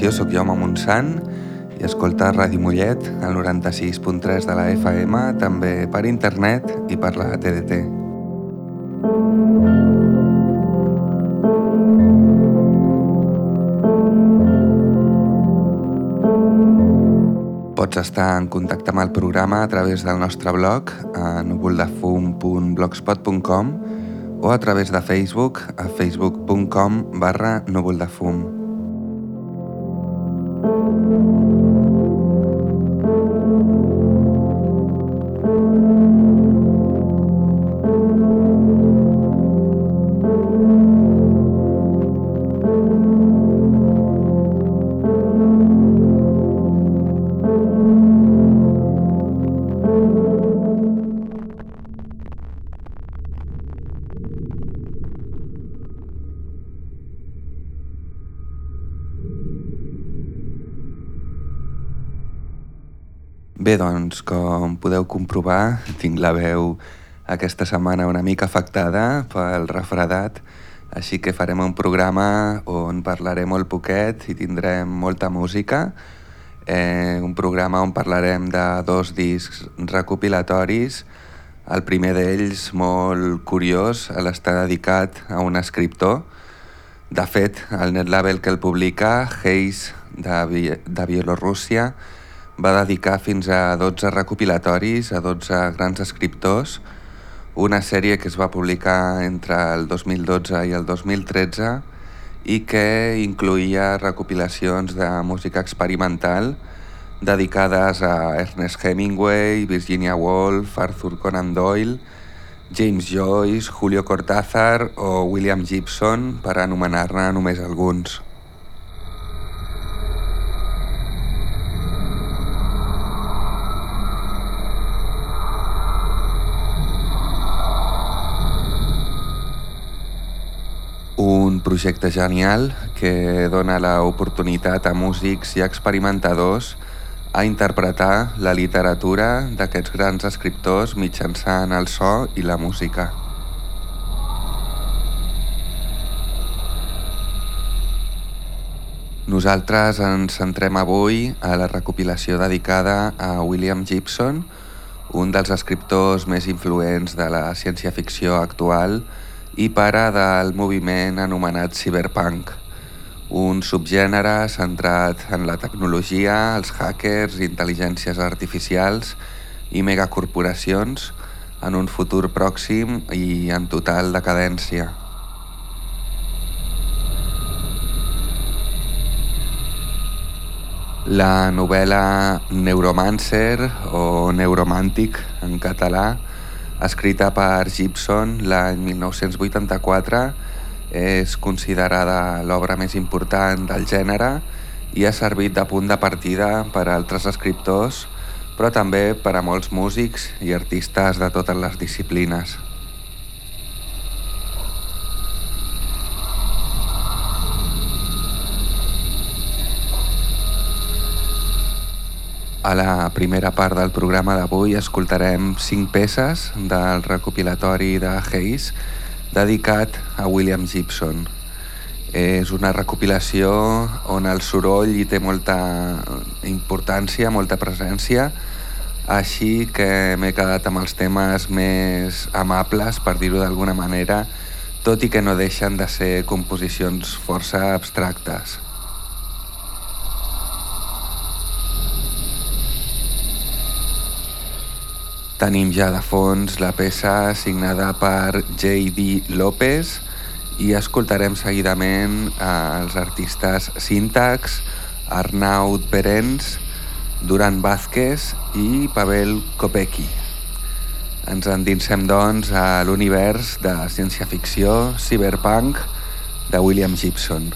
Salutació, sóc Jaume Montsant i escolta Ràdio Mollet al 96.3 de la FM, també per internet i per la TDT. Pots estar en contacte amb el programa a través del nostre blog a núvoldefum.blogspot.com o a través de Facebook a facebook.com barra núvoldefum. Bé, doncs, com podeu comprovar, tinc la veu aquesta setmana una mica afectada pel refredat, així que farem un programa on parlarem molt poquet i tindrem molta música, eh, un programa on parlarem de dos discs recopilatoris, el primer d'ells, molt curiós, està dedicat a un escriptor. De fet, el net label que el publica, Hayes, de, de Bielorússia, va dedicar fins a 12 recopilatoris a 12 grans escriptors, una sèrie que es va publicar entre el 2012 i el 2013 i que incluïa recopilacions de música experimental dedicades a Ernest Hemingway, Virginia Woolf, Arthur Conan Doyle, James Joyce, Julio Cortázar o William Gibson, per anomenar-ne només alguns. Un projecte genial que dona l'oportunitat a músics i experimentadors a interpretar la literatura d'aquests grans escriptors mitjançant el so i la música. Nosaltres ens centrem avui a la recopilació dedicada a William Gibson, un dels escriptors més influents de la ciència-ficció actual i pare del moviment anomenat cyberpunk, un subgènere centrat en la tecnologia, els hackers, intel·ligències artificials i megacorporacions en un futur pròxim i en total decadència. La novel·la Neuromancer o Neuromàntic en català escrita per Gibson l'any 1984, és considerada l'obra més important del gènere i ha servit de punt de partida per a altres escriptors, però també per a molts músics i artistes de totes les disciplines. A la primera part del programa d'avui escoltarem cinc peces del recopilatori de Hayes dedicat a William Gibson. És una recopilació on el soroll hi té molta importància, molta presència, així que m'he quedat amb els temes més amables, per dir-ho d'alguna manera, tot i que no deixen de ser composicions força abstractes. Tenim ja de fons la peça signada per J.D. López i escoltarem seguidament els artistes Syntax, Arnaud Berens, Duran Vázquez i Pavel Kopecki. Ens endinsem, doncs, a l'univers de ciència-ficció cyberpunk de William Gibson.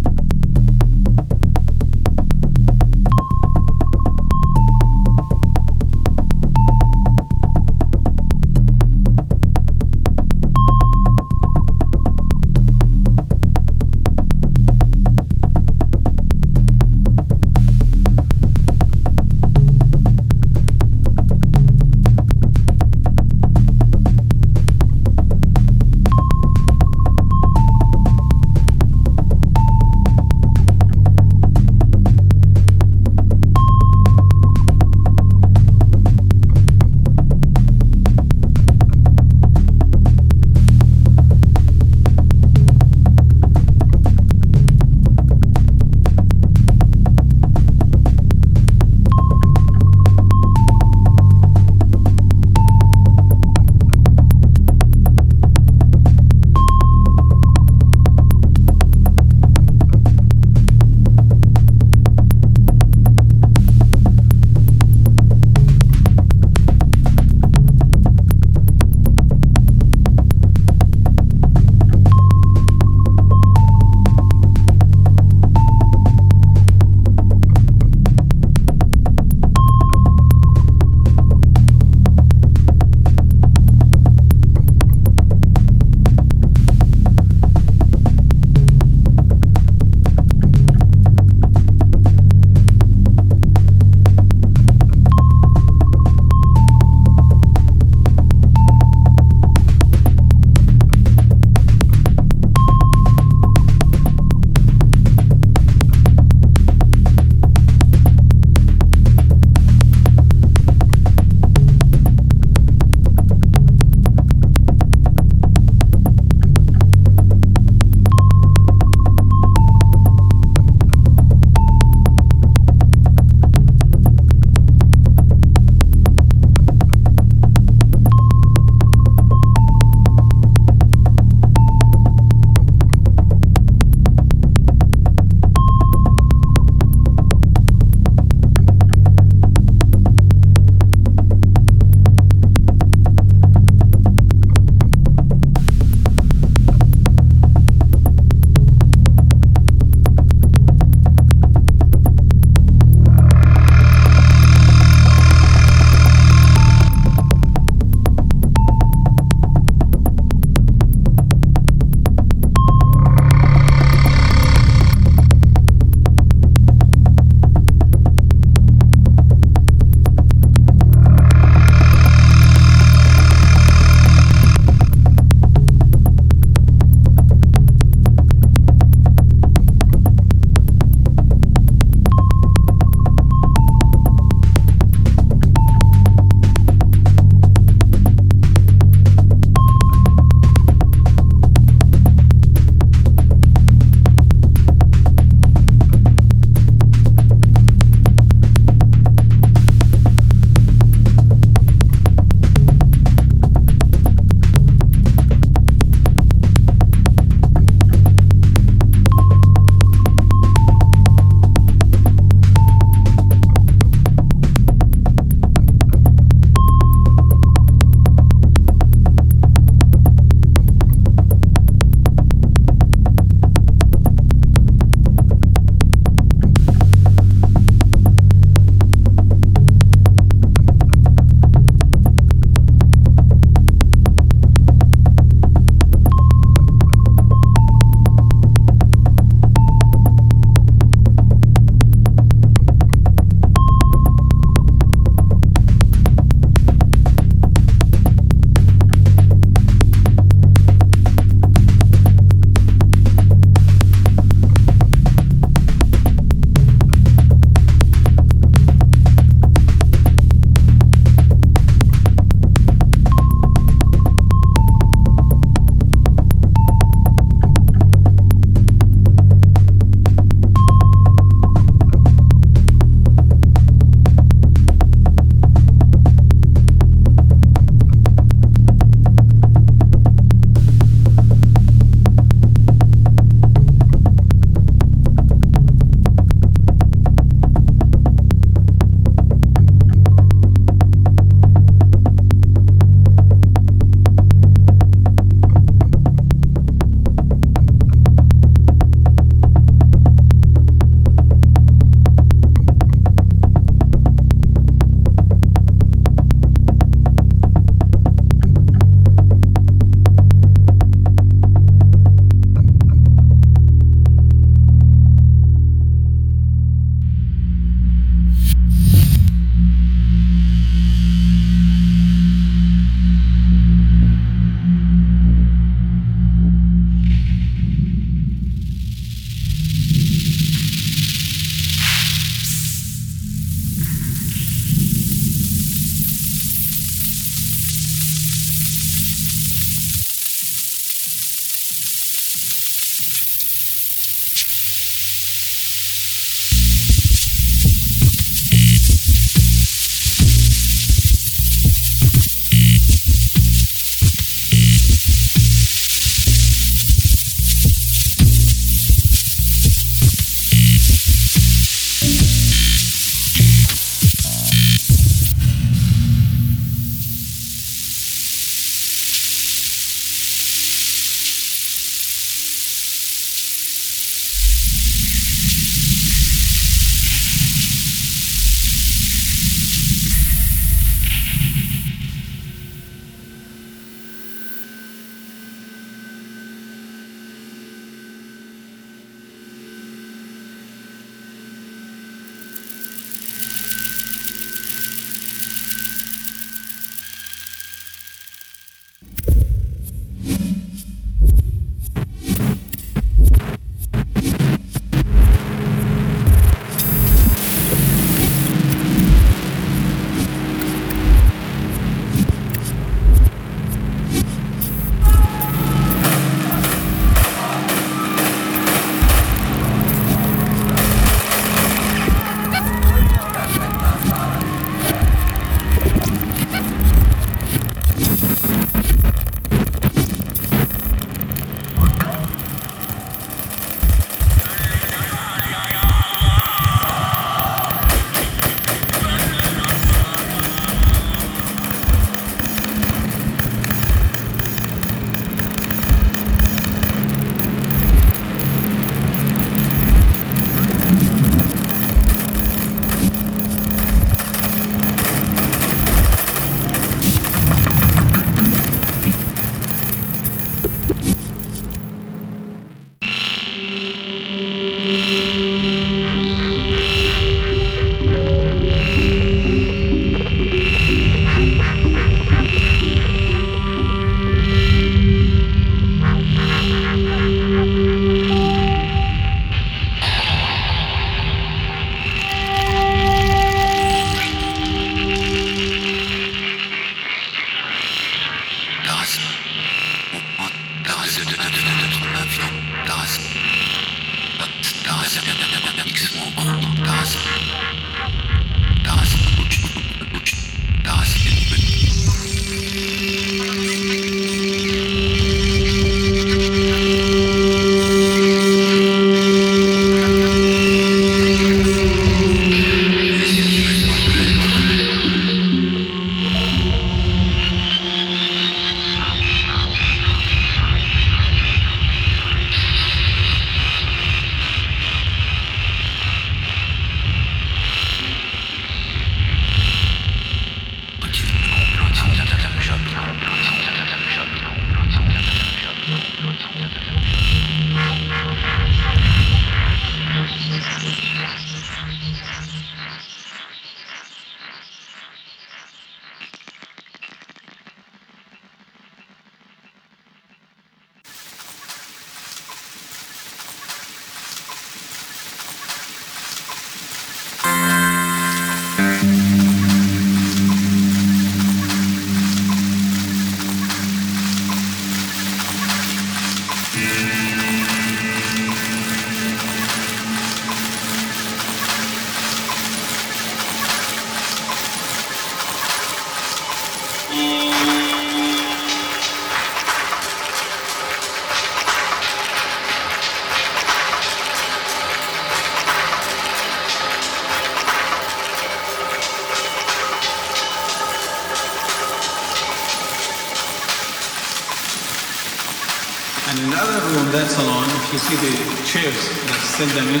Stand them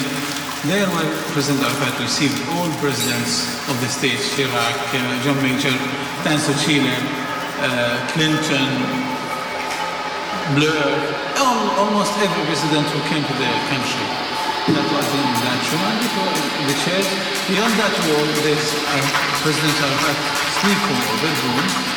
there where President Arafat received all presidents of the states, Chirac, uh, John Major, Tansu Chile, uh, Clinton, Blair, all, almost every president who came to the country. That was in that room. And the chairs, beyond that wall, there's uh, President Arafat sleep room or bedroom.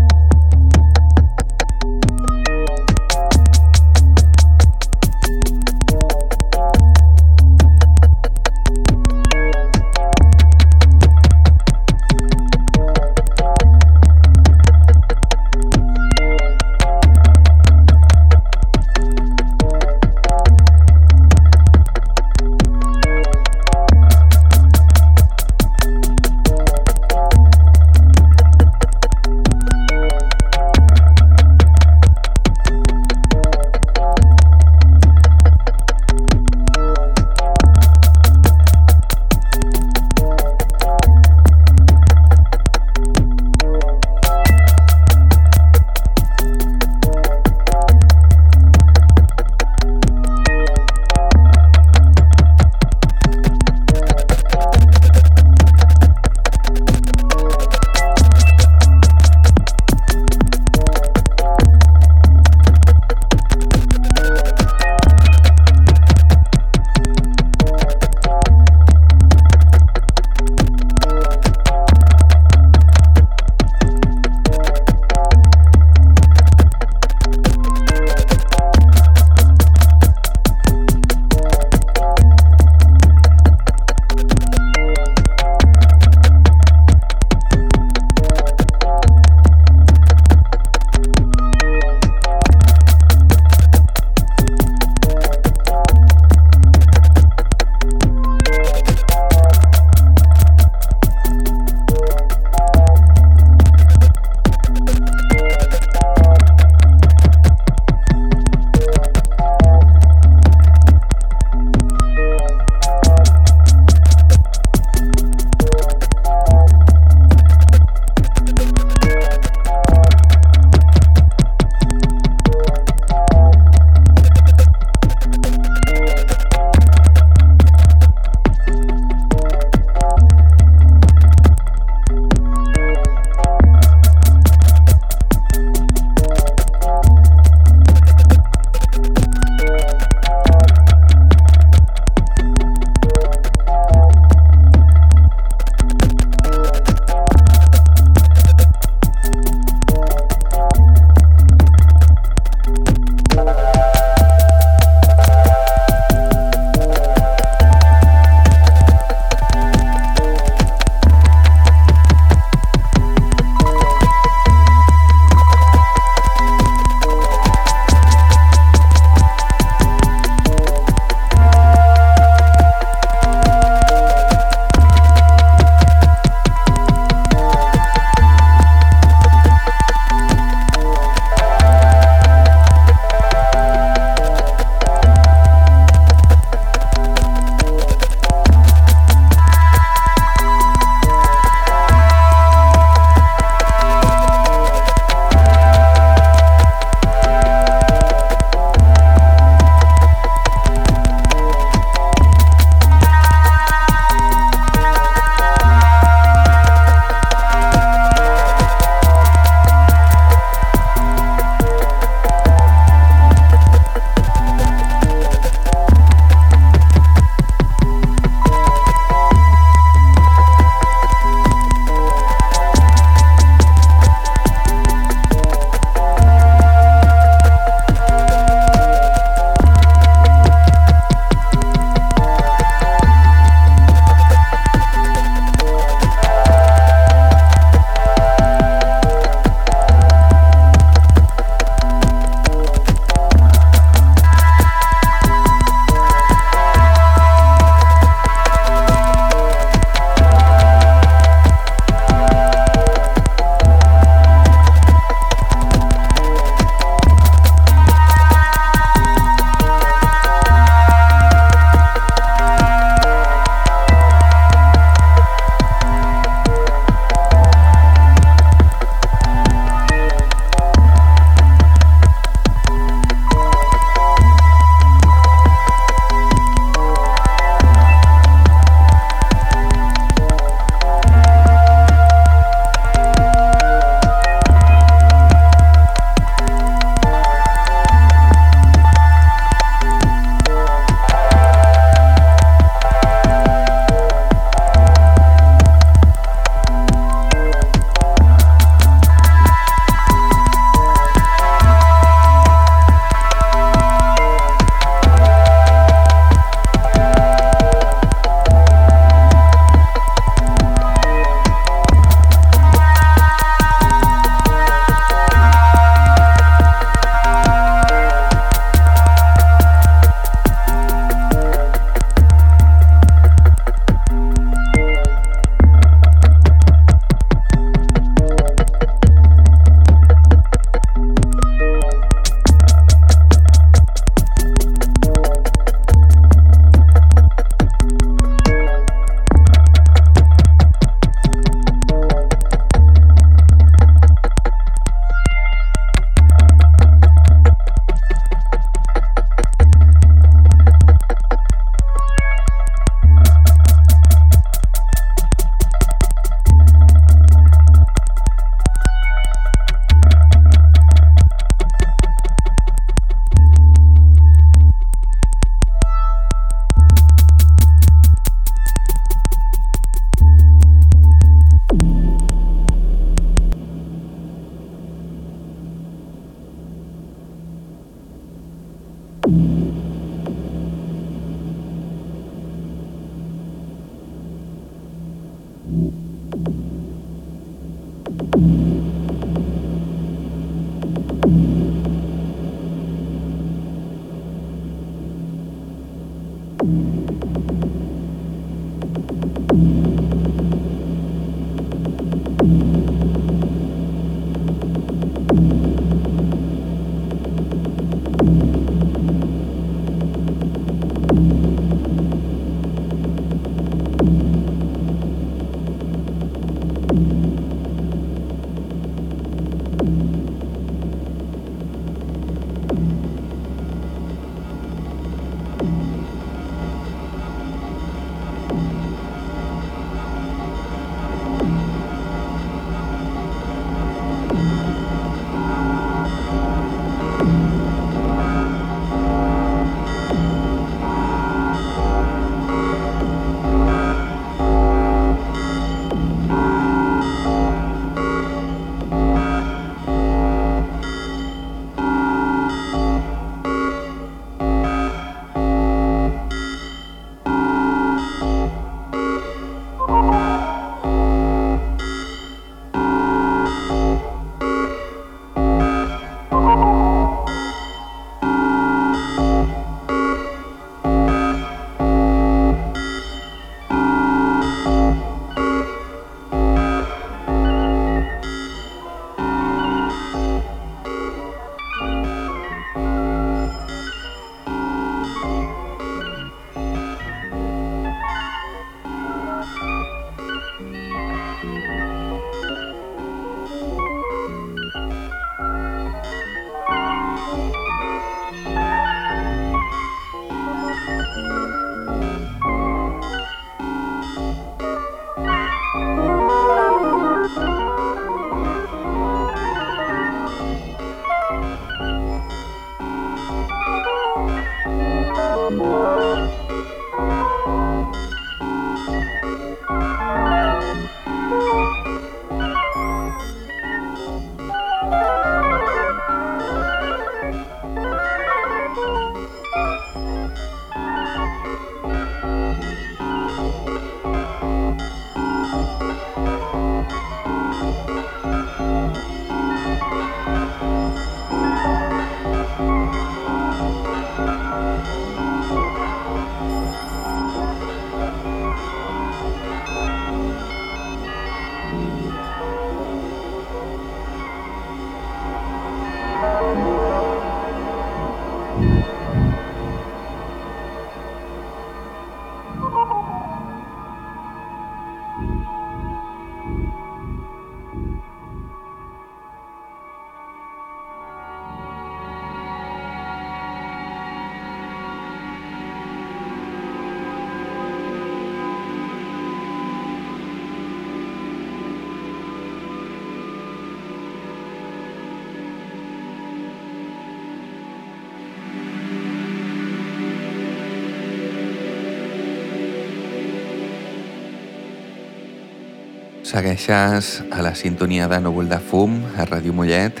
Segueixes a la sintonia de Núvol de Fum a Ràdio Mollet.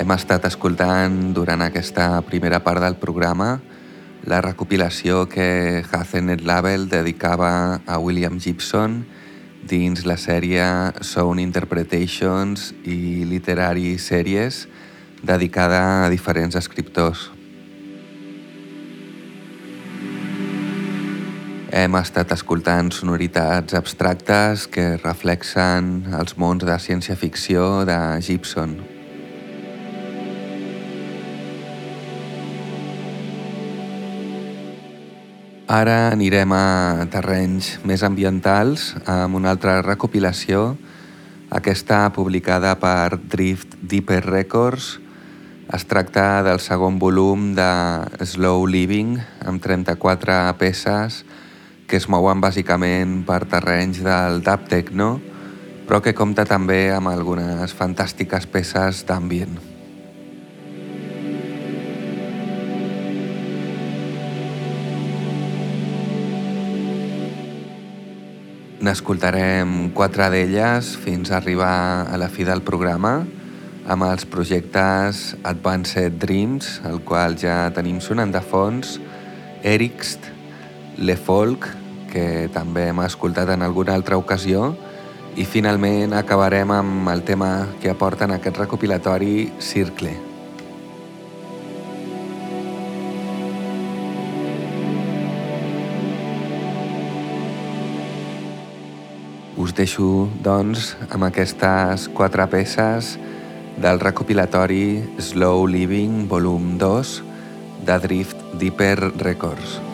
Hem estat escoltant durant aquesta primera part del programa la recopilació que Hazenet Label dedicava a William Gibson dins la sèrie Sound Interpretations i Literary Series dedicada a diferents escriptors. Hem estat escoltant sonoritats abstractes que reflexen els mons de ciència-ficció de Gibson. Ara anirem a terrenys més ambientals amb una altra recopilació, aquesta publicada per Drift Deeper Records. Es tracta del segon volum de Slow Living, amb 34 peces que es mouen bàsicament per terrenys del dub techno, però que compta també amb algunes fantàstiques peces d'ambient. N'escoltarem quatre d'elles fins a arribar a la fi del programa amb els projectes Advanced Dreams, el qual ja tenim sonant de fons, Erixt, Le Folk, que també hem escoltat en alguna altra ocasió, i finalment acabarem amb el tema que aporten aquest recopilatori, Circle. Us deixo, doncs, amb aquestes quatre peces del recopilatori Slow Living Volum 2 de Drift Deeper Records.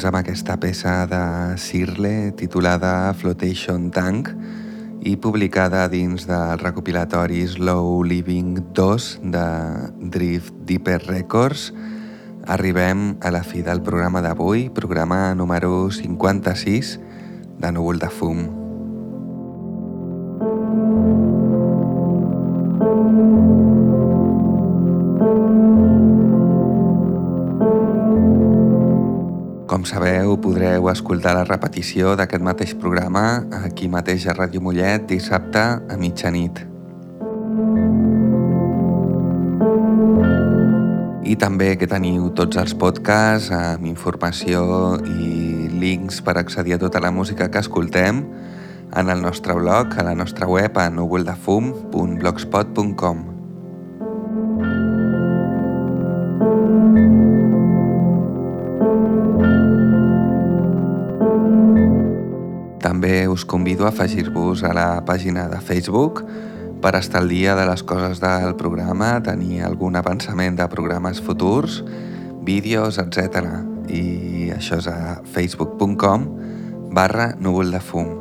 Doncs amb aquesta peça de Sirle titulada Flotation Tank i publicada dins del recopilatori Slow Living 2 de Drift Deeper Records, arribem a la fi del programa d'avui, programa número 56 de Núvol de Fum. Com sabeu, podreu escoltar la repetició d'aquest mateix programa aquí mateix a Ràdio Mollet dissabte a mitjanit. I també que teniu tots els podcasts amb informació i links per accedir a tota la música que escoltem en el nostre blog, a la nostra web a núvoldefum.blogspot.com. convido a afegir-vos a la pàgina de Facebook per estar al dia de les coses del programa, tenir algun avançament de programes futurs, vídeos, etc. I això és a facebook.com barra núvol de fum.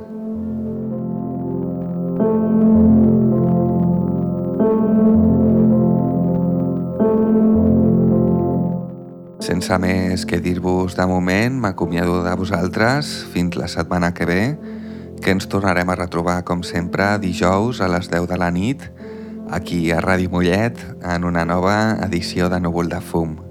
Sense més que dir-vos de moment, m'acomiado de vosaltres fins la setmana que ve, que ens tornarem a retrobar, com sempre, dijous a les 10 de la nit, aquí a Ràdio Mollet, en una nova edició de Núvol de Fum.